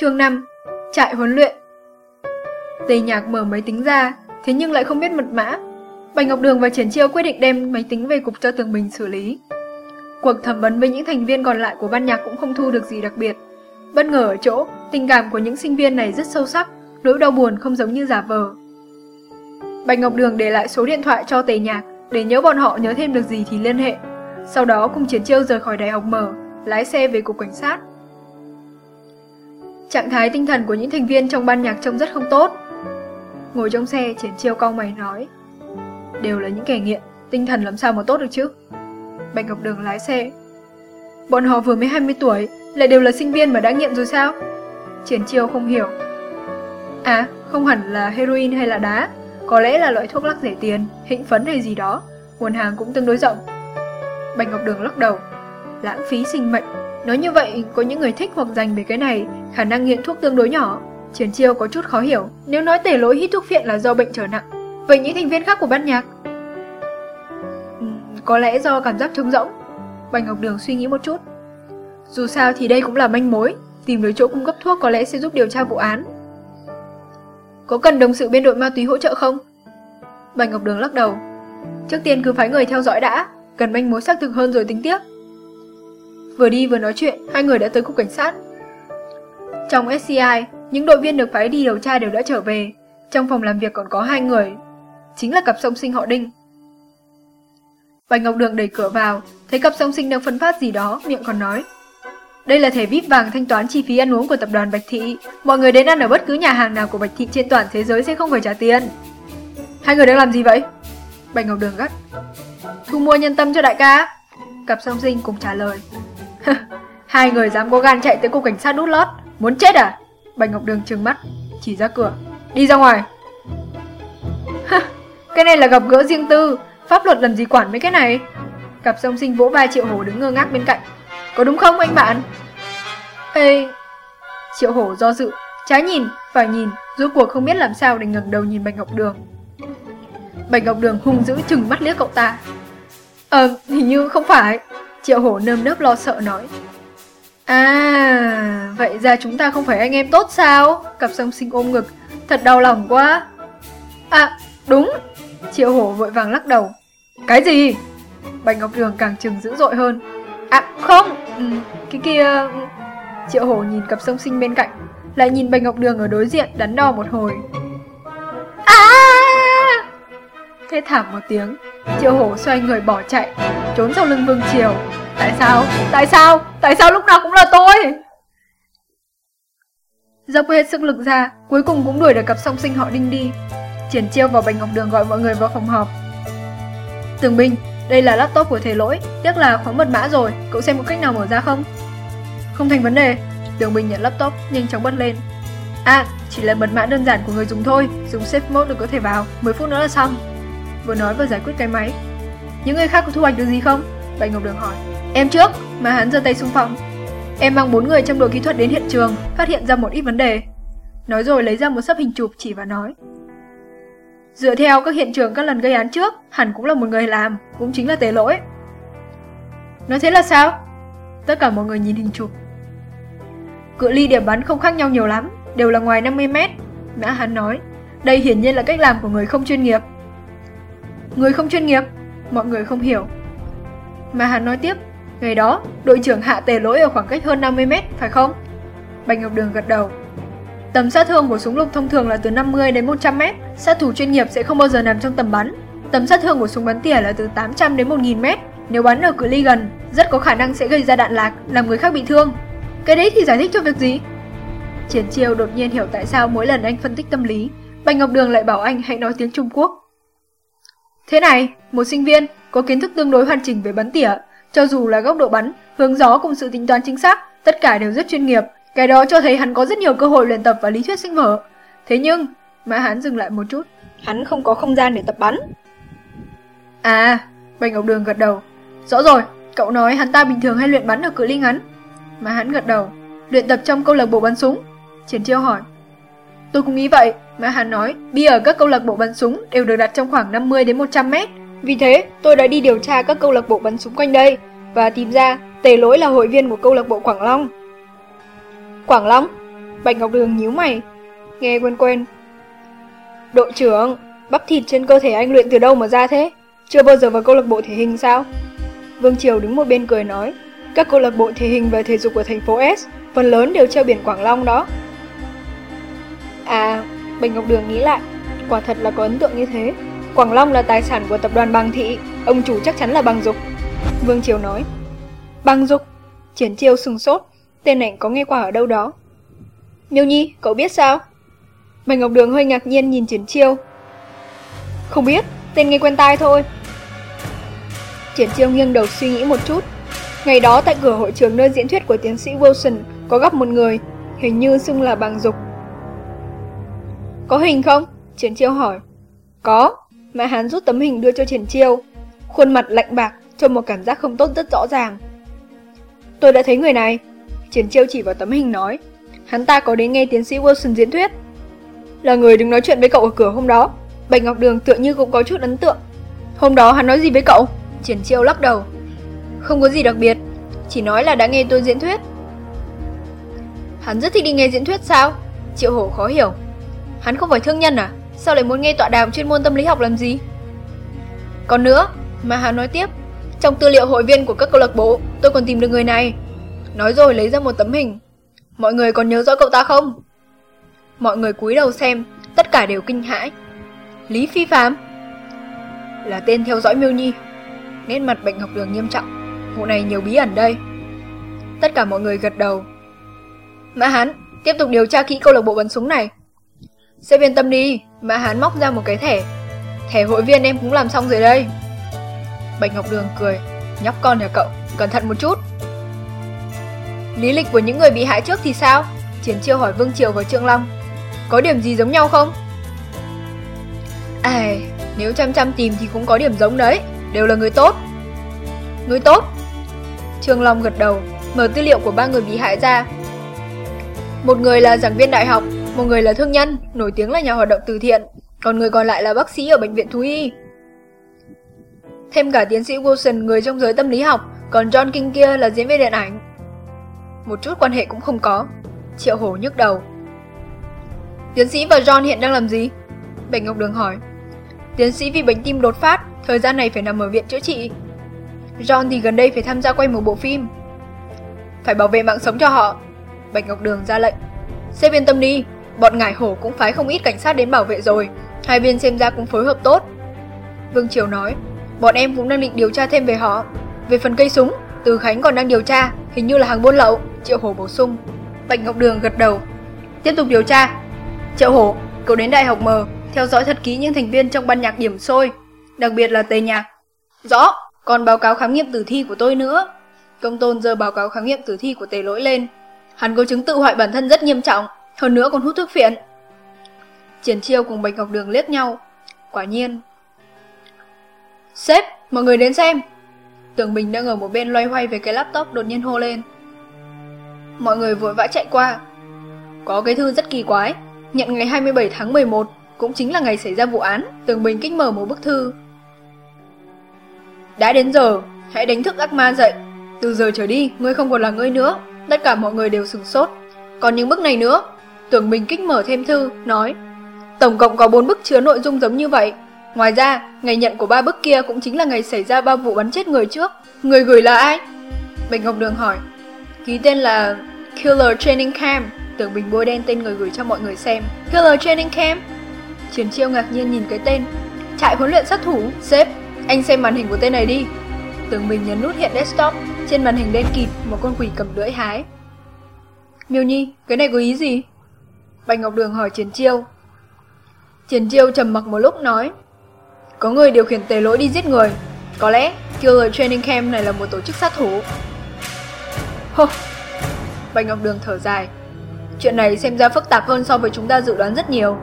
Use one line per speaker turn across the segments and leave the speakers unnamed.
Chương 5 Trại huấn luyện Tề nhạc mở máy tính ra, thế nhưng lại không biết mật mã. Bạch Ngọc Đường và Triển Chiêu quyết định đem máy tính về cục cho Tường Bình xử lý. Cuộc thẩm vấn với những thành viên còn lại của ban nhạc cũng không thu được gì đặc biệt. Bất ngờ ở chỗ, tình cảm của những sinh viên này rất sâu sắc, nỗi đau buồn không giống như giả vờ. Bạch Ngọc Đường để lại số điện thoại cho Tề Nhạc, để nhớ bọn họ nhớ thêm được gì thì liên hệ. Sau đó cùng Triển Chiêu rời khỏi đại học mở, lái xe về cục cảnh sát. Trạng thái tinh thần của những thành viên trong ban nhạc trông rất không tốt. Ngồi trong xe, Triển Chiêu cau mày nói. Đều là những kẻ nghiện, tinh thần làm sao mà tốt được chứ? Bạch Ngọc Đường lái xe. Bọn họ vừa mới 20 tuổi, lại đều là sinh viên mà đã nghiện rồi sao? Triển Chiêu không hiểu. À, không hẳn là heroin hay là đá, có lẽ là loại thuốc lắc rẻ tiền, hịnh phấn hay gì đó, nguồn hàng cũng tương đối rộng. Bạch Ngọc Đường lắc đầu. Lãng phí sinh mệnh. Nói như vậy, có những người thích hoặc dành về cái này, khả năng nghiện thuốc tương đối nhỏ. Triển chiêu có chút khó hiểu, nếu nói tể lỗi hít thuốc phiện là do bệnh trở nặng, vậy những thành viên khác của ban nhạc? có lẽ do cảm giác trống rỗng. Bạch Ngọc Đường suy nghĩ một chút. Dù sao thì đây cũng là manh mối, tìm được chỗ cung cấp thuốc có lẽ sẽ giúp điều tra vụ án. Có cần đồng sự bên đội ma túy hỗ trợ không? Bạch Ngọc Đường lắc đầu. Trước tiên cứ phái người theo dõi đã, cần manh mối xác thực hơn rồi tính tiếp. Vừa đi vừa nói chuyện, hai người đã tới cục cảnh sát. Trong SCI, những đội viên được phái đi điều tra đều đã trở về. Trong phòng làm việc còn có hai người, chính là cặp song sinh họ Đinh. Bạch Ngọc Đường đẩy cửa vào, thấy cặp song sinh đang phân phát gì đó, miệng còn nói. Đây là thẻ VIP vàng thanh toán chi phí ăn uống của tập đoàn Bạch Thị. Mọi người đến ăn ở bất cứ nhà hàng nào của Bạch Thị trên toàn thế giới sẽ không phải trả tiền. Hai người đang làm gì vậy? Bạch Ngọc Đường gắt. Thu mua nhân tâm cho đại ca. Cặp song sinh cùng trả lời. Hai người dám có gan chạy tới cục cảnh sát đút lót, muốn chết à? Bạch Ngọc Đường trừng mắt, chỉ ra cửa. Đi ra ngoài. cái này là gặp gỡ riêng tư, pháp luật làm gì quản mấy cái này? Cặp song sinh vỗ vai Triệu Hổ đứng ngơ ngác bên cạnh. Có đúng không anh bạn? Ê... Triệu Hổ do dự, trái nhìn, phải nhìn, rốt cuộc không biết làm sao để ngẩng đầu nhìn Bạch Ngọc Đường. Bạch Ngọc Đường hung dữ chừng mắt liếc cậu ta. Ờ, hình như không phải. Triệu Hổ nơm nớp lo sợ nói. À, vậy ra chúng ta không phải anh em tốt sao? Cặp song sinh ôm ngực, thật đau lòng quá. À, đúng. Triệu Hổ vội vàng lắc đầu. Cái gì? Bạch Ngọc Đường càng trừng dữ dội hơn. À, không, ừ, cái kia... Ừ. Triệu Hổ nhìn cặp song sinh bên cạnh, lại nhìn Bạch Ngọc Đường ở đối diện đắn đo một hồi. Thét thảm một tiếng, Triệu Hổ xoay người bỏ chạy, trốn sau lưng Vương Triều. Tại sao? Tại sao? Tại sao lúc nào cũng là tôi? Dốc hết sức lực ra, cuối cùng cũng đuổi được cặp song sinh họ Đinh đi. Triển chiêu vào bành Ngọc Đường gọi mọi người vào phòng họp. Tường Binh, đây là laptop của thầy lỗi, tiếc là khóa mật mã rồi, cậu xem có cách nào mở ra không? Không thành vấn đề. Tường binh nhận laptop, nhanh chóng bật lên. À, chỉ là mật mã đơn giản của người dùng thôi, dùng safe mode được có thể vào, 10 phút nữa là xong. Vừa nói vừa giải quyết cái máy. Những người khác có thu hoạch được gì không? Bạch Ngọc Đường hỏi. Em trước, mà hắn giơ tay xung phong. Em mang bốn người trong đội kỹ thuật đến hiện trường, phát hiện ra một ít vấn đề. Nói rồi lấy ra một sấp hình chụp chỉ và nói. Dựa theo các hiện trường các lần gây án trước, hẳn cũng là một người làm, cũng chính là tề lỗi. Nói thế là sao? Tất cả mọi người nhìn hình chụp. Cự ly điểm bắn không khác nhau nhiều lắm, đều là ngoài 50 mét. Mã hắn nói, đây hiển nhiên là cách làm của người không chuyên nghiệp. Người không chuyên nghiệp, mọi người không hiểu. Mà hắn nói tiếp, ngày đó, đội trưởng hạ tề lỗi ở khoảng cách hơn 50 mét, phải không? Bạch Ngọc Đường gật đầu. Tầm sát thương của súng lục thông thường là từ 50 đến 100 mét, sát thủ chuyên nghiệp sẽ không bao giờ nằm trong tầm bắn. Tầm sát thương của súng bắn tỉa là từ 800 đến 1000 mét, nếu bắn ở cự ly gần, rất có khả năng sẽ gây ra đạn lạc, làm người khác bị thương. Cái đấy thì giải thích cho việc gì? Triển chiêu đột nhiên hiểu tại sao mỗi lần anh phân tích tâm lý, Bạch Ngọc Đường lại bảo anh hãy nói tiếng Trung Quốc. Thế này, một sinh viên có kiến thức tương đối hoàn chỉnh về bắn tỉa, cho dù là góc độ bắn, hướng gió cùng sự tính toán chính xác, tất cả đều rất chuyên nghiệp. Cái đó cho thấy hắn có rất nhiều cơ hội luyện tập và lý thuyết sinh mở. Thế nhưng, Mã hắn dừng lại một chút, hắn không có không gian để tập bắn. À, Bạch Ngọc Đường gật đầu. Rõ rồi, cậu nói hắn ta bình thường hay luyện bắn ở cự ly ngắn. Mã hắn gật đầu, luyện tập trong câu lạc bộ bắn súng. Triển chiêu hỏi. Tôi cũng nghĩ vậy, mà hắn nói, bia ở các câu lạc bộ bắn súng đều được đặt trong khoảng 50 đến 100 mét. Vì thế, tôi đã đi điều tra các câu lạc bộ bắn súng quanh đây và tìm ra Tề Lỗi là hội viên của câu lạc bộ Quảng Long. Quảng Long? Bạch Ngọc Đường nhíu mày. Nghe quen quen. Đội trưởng, bắp thịt trên cơ thể anh luyện từ đâu mà ra thế? Chưa bao giờ vào câu lạc bộ thể hình sao? Vương Triều đứng một bên cười nói. Các câu lạc bộ thể hình và thể dục của thành phố S phần lớn đều treo biển Quảng Long đó. À, bình Ngọc Đường nghĩ lại, quả thật là có ấn tượng như thế. Quảng Long là tài sản của tập đoàn Bằng Thị, ông chủ chắc chắn là Bằng Dục. Vương Triều nói. Bằng Dục? Triển Chiêu sừng sốt, tên này có nghe qua ở đâu đó. Miêu Nhi, cậu biết sao? bình Ngọc Đường hơi ngạc nhiên nhìn Triển Chiêu. Không biết, tên nghe quen tai thôi. Triển Chiêu nghiêng đầu suy nghĩ một chút. Ngày đó tại cửa hội trường nơi diễn thuyết của tiến sĩ Wilson có gặp một người, hình như xưng là Bằng Dục. Có hình không? Triển Chiêu hỏi. Có, mà hắn rút tấm hình đưa cho Triển Chiêu. Khuôn mặt lạnh bạc, cho một cảm giác không tốt rất rõ ràng. Tôi đã thấy người này. Triển Chiêu chỉ vào tấm hình nói. Hắn ta có đến nghe tiến sĩ Wilson diễn thuyết. Là người đứng nói chuyện với cậu ở cửa hôm đó. Bạch Ngọc Đường tựa như cũng có chút ấn tượng. Hôm đó hắn nói gì với cậu? Triển Chiêu lắc đầu. Không có gì đặc biệt, chỉ nói là đã nghe tôi diễn thuyết. Hắn rất thích đi nghe diễn thuyết sao? Triệu Hổ khó hiểu. Hắn không phải thương nhân à? Sao lại muốn nghe tọa đàm chuyên môn tâm lý học làm gì? Còn nữa, mà hắn nói tiếp, trong tư liệu hội viên của các câu lạc bộ, tôi còn tìm được người này. Nói rồi lấy ra một tấm hình. Mọi người còn nhớ rõ cậu ta không? Mọi người cúi đầu xem, tất cả đều kinh hãi. Lý Phi Phạm Là tên theo dõi Miêu Nhi. Nét mặt bệnh học đường nghiêm trọng. Vụ này nhiều bí ẩn đây. Tất cả mọi người gật đầu. Mã Hán, tiếp tục điều tra kỹ câu lạc bộ bắn súng này. Sẽ yên tâm đi, mà hắn móc ra một cái thẻ. Thẻ hội viên em cũng làm xong rồi đây. Bạch Ngọc Đường cười, nhóc con nhà cậu, cẩn thận một chút. Lý lịch của những người bị hại trước thì sao? Triển chiêu hỏi Vương Triều và Trương Long. Có điểm gì giống nhau không? Ai, nếu chăm chăm tìm thì cũng có điểm giống đấy, đều là người tốt. Người tốt? Trương Long gật đầu, mở tư liệu của ba người bị hại ra. Một người là giảng viên đại học, một người là thương nhân, nổi tiếng là nhà hoạt động từ thiện, còn người còn lại là bác sĩ ở bệnh viện thú y. Thêm cả tiến sĩ Wilson, người trong giới tâm lý học, còn John King kia là diễn viên điện ảnh. Một chút quan hệ cũng không có. Triệu hổ nhức đầu. Tiến sĩ và John hiện đang làm gì? Bạch Ngọc Đường hỏi. Tiến sĩ vì bệnh tim đột phát, thời gian này phải nằm ở viện chữa trị. John thì gần đây phải tham gia quay một bộ phim. Phải bảo vệ mạng sống cho họ. Bạch Ngọc Đường ra lệnh. Xếp yên tâm đi, bọn ngải hổ cũng phái không ít cảnh sát đến bảo vệ rồi. Hai bên xem ra cũng phối hợp tốt. Vương Triều nói, bọn em cũng đang định điều tra thêm về họ. Về phần cây súng, Từ Khánh còn đang điều tra, hình như là hàng buôn lậu. Triệu Hổ bổ sung. Bạch Ngọc Đường gật đầu. Tiếp tục điều tra. Triệu Hổ, cậu đến Đại học M, theo dõi thật kỹ những thành viên trong ban nhạc điểm sôi, đặc biệt là tề nhạc. Rõ, còn báo cáo khám nghiệm tử thi của tôi nữa. Công tôn giơ báo cáo khám nghiệm tử thi của tề lỗi lên. Hắn có chứng tự hoại bản thân rất nghiêm trọng, hơn nữa còn hút thuốc phiện. Triển chiêu cùng Bạch Ngọc Đường liếc nhau. Quả nhiên. Sếp, mọi người đến xem. Tưởng Bình đang ở một bên loay hoay về cái laptop đột nhiên hô lên. Mọi người vội vã chạy qua. Có cái thư rất kỳ quái. Nhận ngày 27 tháng 11, cũng chính là ngày xảy ra vụ án. Tưởng Bình kích mở một bức thư. Đã đến giờ, hãy đánh thức ác ma dậy. Từ giờ trở đi, ngươi không còn là ngươi nữa. Tất cả mọi người đều sửng sốt. Còn những bức này nữa. Tưởng Bình kích mở thêm thư, nói. Tổng cộng có 4 bức chứa nội dung giống như vậy. Ngoài ra, ngày nhận của ba bức kia cũng chính là ngày xảy ra ba vụ bắn chết người trước. Người gửi là ai? Bạch Ngọc Đường hỏi. Ký tên là Killer Training Camp. Tưởng Bình bôi đen tên người gửi cho mọi người xem. Killer Training Camp? Triển chiêu ngạc nhiên nhìn cái tên. Trại huấn luyện sát thủ, sếp, anh xem màn hình của tên này đi. Tưởng Bình nhấn nút hiện desktop, trên màn hình đen kịt một con quỷ cầm lưỡi hái. Miêu Nhi, cái này có ý gì? Bạch Ngọc Đường hỏi Triển Chiêu. Triển Chiêu trầm mặc một lúc nói. Có người điều khiển tề lỗi đi giết người. Có lẽ Killer Training Camp này là một tổ chức sát thủ. Hô! Bạch Ngọc Đường thở dài. Chuyện này xem ra phức tạp hơn so với chúng ta dự đoán rất nhiều.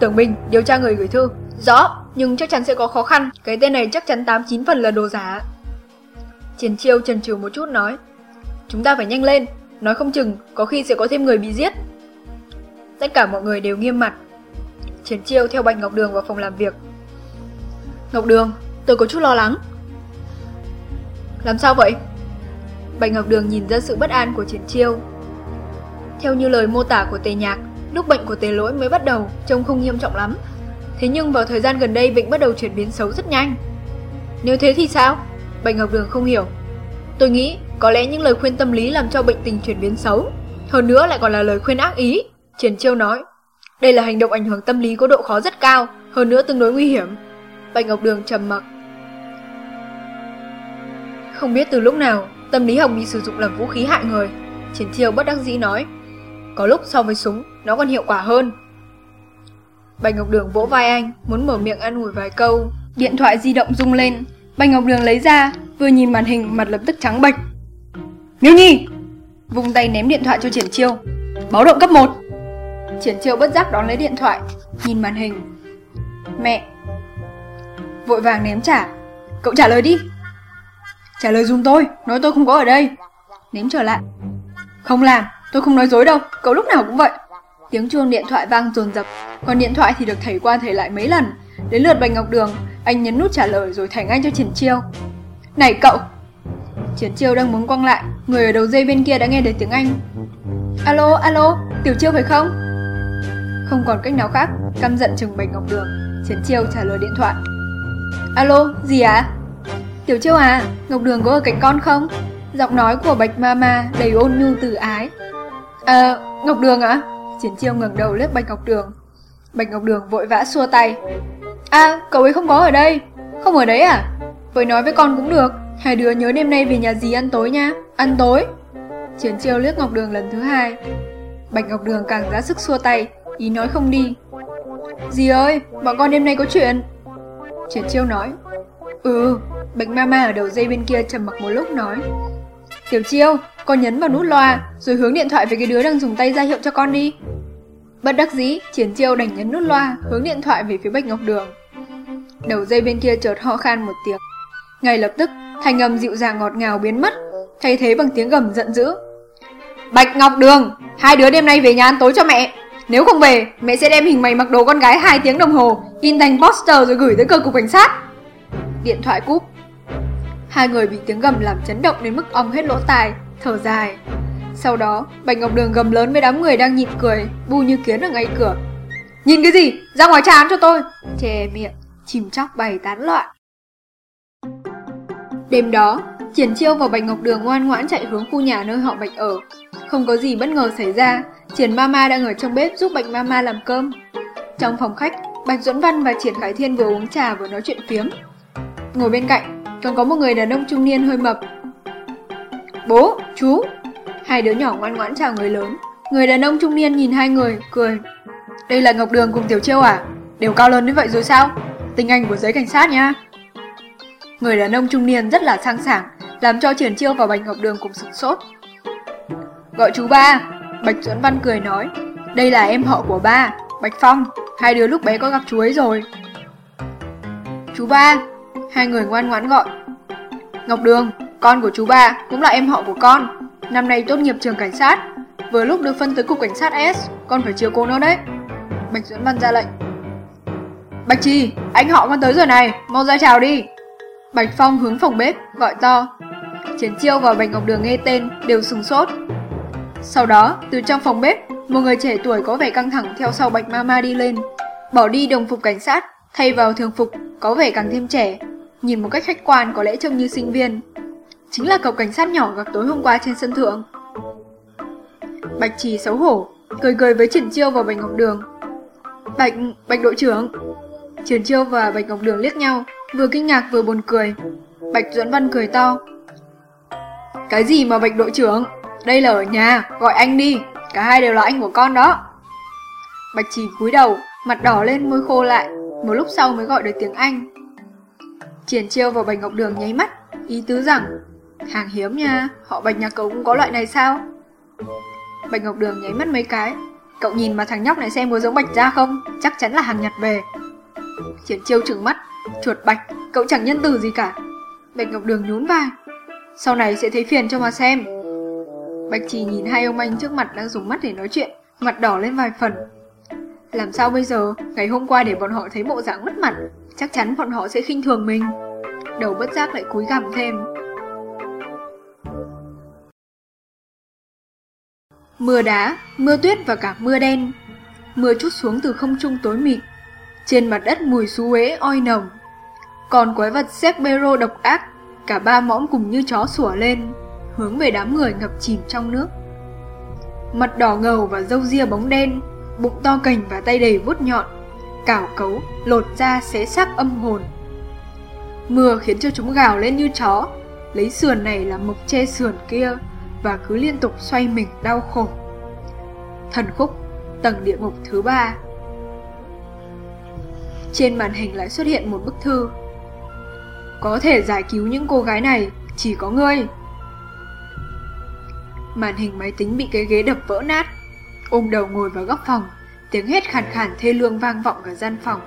Tưởng Bình điều tra người gửi thư. Rõ, nhưng chắc chắn sẽ có khó khăn. Cái tên này chắc chắn 89 phần là đồ giả. Triển Chiêu trần trừ một chút nói. Chúng ta phải nhanh lên, nói không chừng có khi sẽ có thêm người bị giết. Tất cả mọi người đều nghiêm mặt. chiến Chiêu theo Bạch Ngọc Đường vào phòng làm việc. Ngọc Đường, tôi có chút lo lắng. Làm sao vậy? Bạch Ngọc Đường nhìn ra sự bất an của Triển Chiêu. Theo như lời mô tả của tề nhạc, lúc bệnh của tề lỗi mới bắt đầu, trông không nghiêm trọng lắm. Thế nhưng vào thời gian gần đây bệnh bắt đầu chuyển biến xấu rất nhanh. Nếu thế thì sao? Bạch Ngọc Đường không hiểu. Tôi nghĩ có lẽ những lời khuyên tâm lý làm cho bệnh tình chuyển biến xấu. Hơn nữa lại còn là lời khuyên ác ý. Triển Chiêu nói. Đây là hành động ảnh hưởng tâm lý có độ khó rất cao, hơn nữa tương đối nguy hiểm. Bạch Ngọc Đường trầm mặc. Không biết từ lúc nào, tâm lý học bị sử dụng làm vũ khí hại người. Triển Chiêu bất đắc dĩ nói. Có lúc so với súng, nó còn hiệu quả hơn. Bạch Ngọc Đường vỗ vai anh, muốn mở miệng ăn ủi vài câu. Điện thoại di động rung lên, Bạch Ngọc Đường lấy ra, vừa nhìn màn hình mặt lập tức trắng bệch. Miêu Nhi! Vùng tay ném điện thoại cho Triển Chiêu. Báo động cấp 1! Triển Chiêu bất giác đón lấy điện thoại, nhìn màn hình. Mẹ! Vội vàng ném trả. Cậu trả lời đi! Trả lời dùm tôi, nói tôi không có ở đây. Ném trở lại. Không làm, tôi không nói dối đâu, cậu lúc nào cũng vậy. Tiếng chuông điện thoại vang dồn dập, còn điện thoại thì được thầy qua thầy lại mấy lần. Đến lượt Bạch Ngọc Đường, anh nhấn nút trả lời rồi thảy ngay cho Triển Chiêu. Này cậu! Triển Chiêu đang muốn quăng lại, người ở đầu dây bên kia đã nghe được tiếng Anh. Alo, alo, Tiểu Chiêu phải không? Không còn cách nào khác, căm giận chừng Bạch Ngọc Đường, chiến Chiêu trả lời điện thoại. Alo, gì ạ? À? Tiểu Chiêu à, Ngọc Đường có ở cạnh con không? Giọng nói của Bạch Mama đầy ôn nhu từ ái. À, Ngọc Đường ạ? À? Triển Chiêu ngẩng đầu liếc Bạch Ngọc Đường. Bạch Ngọc Đường vội vã xua tay. À, cậu ấy không có ở đây. Không ở đấy à? Vậy nói với con cũng được. Hai đứa nhớ đêm nay về nhà dì ăn tối nha. Ăn tối. Chiến Chiêu liếc Ngọc Đường lần thứ hai. Bạch Ngọc Đường càng ra sức xua tay, ý nói không đi. Dì ơi, bọn con đêm nay có chuyện. Triển Chiêu nói. Ừ, Bạch Mama ở đầu dây bên kia trầm mặc một lúc nói. Tiểu Chiêu, con nhấn vào nút loa, rồi hướng điện thoại về cái đứa đang dùng tay ra hiệu cho con đi. Bất đắc dĩ, Triển Chiêu đành nhấn nút loa, hướng điện thoại về phía Bạch Ngọc Đường. Đầu dây bên kia chợt ho khan một tiếng. Ngay lập tức, thanh âm dịu dàng ngọt ngào biến mất, thay thế bằng tiếng gầm giận dữ. Bạch Ngọc Đường, hai đứa đêm nay về nhà ăn tối cho mẹ. Nếu không về, mẹ sẽ đem hình mày mặc đồ con gái 2 tiếng đồng hồ, in thành poster rồi gửi tới cơ cục cảnh sát. Điện thoại cúp. Hai người bị tiếng gầm làm chấn động đến mức ong hết lỗ tai, thở dài. Sau đó, Bạch Ngọc Đường gầm lớn với đám người đang nhịn cười, bu như kiến ở ngay cửa. Nhìn cái gì? Ra ngoài trà cho tôi! Chè miệng, chìm chóc bày tán loạn. Đêm đó, Triển Chiêu và Bạch Ngọc Đường ngoan ngoãn chạy hướng khu nhà nơi họ Bạch ở. Không có gì bất ngờ xảy ra, Triển Mama đang ở trong bếp giúp Bạch Mama làm cơm. Trong phòng khách, Bạch Duẫn Văn và Triển Khải Thiên vừa uống trà vừa nói chuyện phiếm. Ngồi bên cạnh, còn có một người đàn ông trung niên hơi mập. Bố, chú! Hai đứa nhỏ ngoan ngoãn chào người lớn. Người đàn ông trung niên nhìn hai người, cười. Đây là Ngọc Đường cùng Tiểu Chiêu à? Đều cao lớn như vậy rồi sao? Tình anh của giới cảnh sát nha. Người đàn ông trung niên rất là sang sảng, làm cho Triển Chiêu và Bạch Ngọc Đường cùng sửng sốt. Gọi chú ba, Bạch Duẫn Văn cười nói. Đây là em họ của ba, Bạch Phong, hai đứa lúc bé có gặp chú ấy rồi. Chú ba, hai người ngoan ngoãn gọi. Ngọc Đường, con của chú ba, cũng là em họ của con. Năm nay tốt nghiệp trường cảnh sát. Vừa lúc được phân tới cục cảnh sát S, con phải chiều cô nó đấy. Bạch Duẫn Văn ra lệnh. Bạch Trì, anh họ con tới rồi này, mau ra chào đi. Bạch Phong hướng phòng bếp, gọi to. Chiến Chiêu và Bạch Ngọc Đường nghe tên, đều sừng sốt. Sau đó, từ trong phòng bếp, một người trẻ tuổi có vẻ căng thẳng theo sau Bạch Mama đi lên. Bỏ đi đồng phục cảnh sát, thay vào thường phục, có vẻ càng thêm trẻ. Nhìn một cách khách quan có lẽ trông như sinh viên. Chính là cậu cảnh sát nhỏ gặp tối hôm qua trên sân thượng. Bạch Trì xấu hổ, cười cười với Triển Chiêu và Bạch Ngọc Đường. Bạch, Bạch đội trưởng. Triển Chiêu và Bạch Ngọc Đường liếc nhau, vừa kinh ngạc vừa buồn cười. Bạch Duẫn Văn cười to. Cái gì mà Bạch đội trưởng? Đây là ở nhà, gọi anh đi, cả hai đều là anh của con đó. Bạch Trì cúi đầu, mặt đỏ lên môi khô lại, một lúc sau mới gọi được tiếng Anh. Triển Chiêu vào Bạch Ngọc Đường nháy mắt, ý tứ rằng, hàng hiếm nha, họ Bạch nhà cậu cũng có loại này sao? Bạch Ngọc Đường nháy mắt mấy cái, cậu nhìn mà thằng nhóc này xem có giống Bạch ra không, chắc chắn là hàng nhặt về. Triển Chiêu trừng mắt, chuột Bạch, cậu chẳng nhân từ gì cả. Bạch Ngọc Đường nhún vai, sau này sẽ thấy phiền cho mà xem. Bạch Trì nhìn hai ông anh trước mặt đang dùng mắt để nói chuyện, mặt đỏ lên vài phần. Làm sao bây giờ, ngày hôm qua để bọn họ thấy bộ dạng mất mặt, chắc chắn bọn họ sẽ khinh thường mình. Đầu bất giác lại cúi gằm thêm. Mưa đá, mưa tuyết và cả mưa đen. Mưa chút xuống từ không trung tối mịt. Trên mặt đất mùi xú uế oi nồng. Còn quái vật Sepero độc ác, cả ba mõm cùng như chó sủa lên, hướng về đám người ngập chìm trong nước. Mặt đỏ ngầu và râu ria bóng đen, bụng to cành và tay đầy vuốt nhọn, cảo cấu, lột da xé xác âm hồn. Mưa khiến cho chúng gào lên như chó, lấy sườn này làm mộc che sườn kia và cứ liên tục xoay mình đau khổ. Thần khúc, tầng địa ngục thứ ba. Trên màn hình lại xuất hiện một bức thư. Có thể giải cứu những cô gái này, chỉ có ngươi. Màn hình máy tính bị cái ghế đập vỡ nát, ôm đầu ngồi vào góc phòng, tiếng hét khàn khàn thê lương vang vọng cả gian phòng.